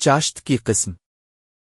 چاشت کی قسم۔